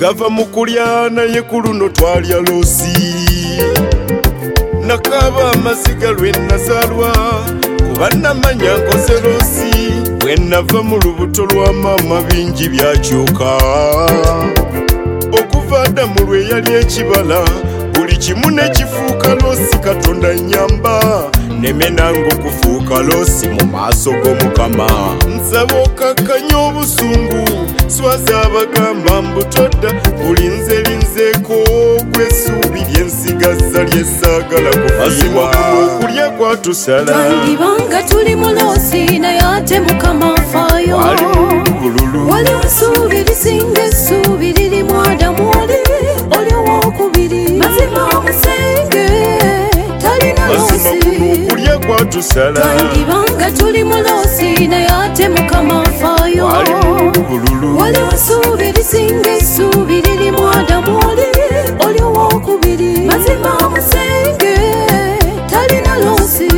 Gava mu kulya naye ku luno twalya loosi nakaaba amaziga lwe nazaalwa kuba namanya nkoze loosi bwe nava mu lubuto lwa maama bingi byakyuka. Okuva adamu lwe yali ekibala buli kimu ne kifuuka loosi katonda nyamba nemenanga okufuuka loosi mu maaso g'omukama nsaba okakkanya obusungu swaza abagamba mbutodda buli nze linzeeko gwesuubi lyensigazza lyesaagala kufiibwa okulya kwatusala twandibanga tuli muloosi naye ate mukama afaayo mazima loosi okulya kwatusala twandibanga tuli muloosi naye ate mukama afaayo ali bululu. Waliwo essuubi lisinga essuubi lirimu adamu oli oli owokubiri mazima omusenge talina loosi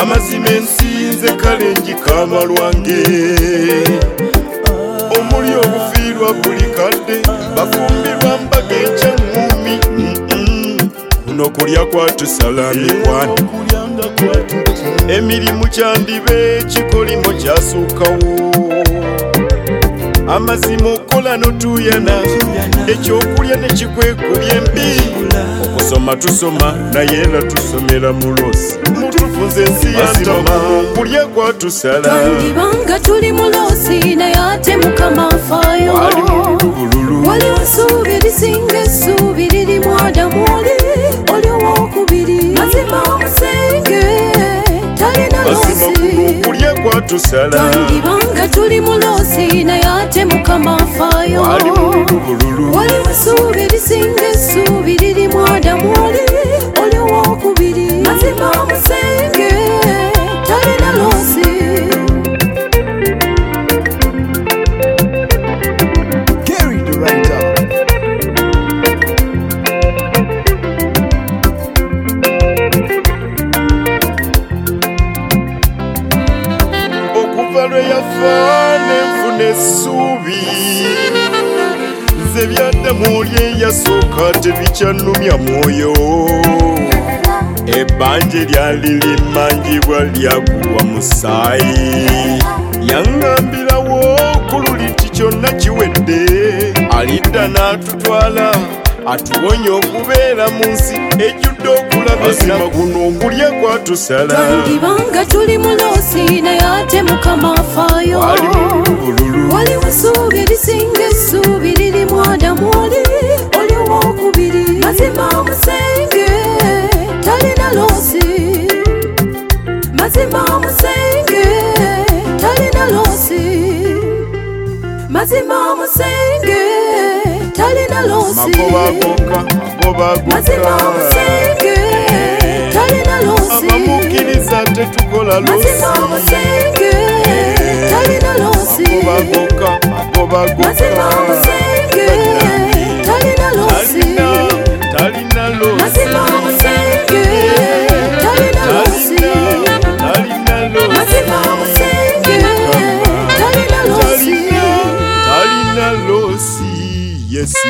amazima ensinze kale njikama lwange. Omuli obufiirwa buli kadde bafumbirwa mbaga ekyaŋŋumi kuno kulya kwatusala mikwano emirimu kyandibe ekikolimo kyasuukawo amazima okola notuuyana ekyokulya ne kikwekubya embi. Okusoma tusoma naye era tusomera mulosi mutufunze ensi yantama kulya kwatusala twandibanga tuli muloosi naye ate mukama afaayo ali bululu waliwo essuubi lisinga essuubi lirimu adamu oli kulya kwatusala twandibanga tuli muloosi naye ate mukama afaayo. Ali bululu waliwo essuubi lisinga essuubi lirimu adamu okuva lwe yafa nenfuna essuubi nze byaddamu oli eyasooka tebikyanumya mwoyo ebbanja eryali limmanjibwa lyagulwa musaayi yaŋŋambirawo kululi nti kyonna kiwedde. Alidda n'atutwala atuwonya okubeera mu nsi ejjudde okulabazima guno okulya kwatusala ate mukama afaayo ali bululu waliwo essuubi lisinga essuubi lirimu adamu oli oli owokubiri mazima omusenge talina loosi mazima omusenge talina loosi mazima omusenge talina loosi mazima omusenge talina loosi abamukiriza tetukola mazima yesu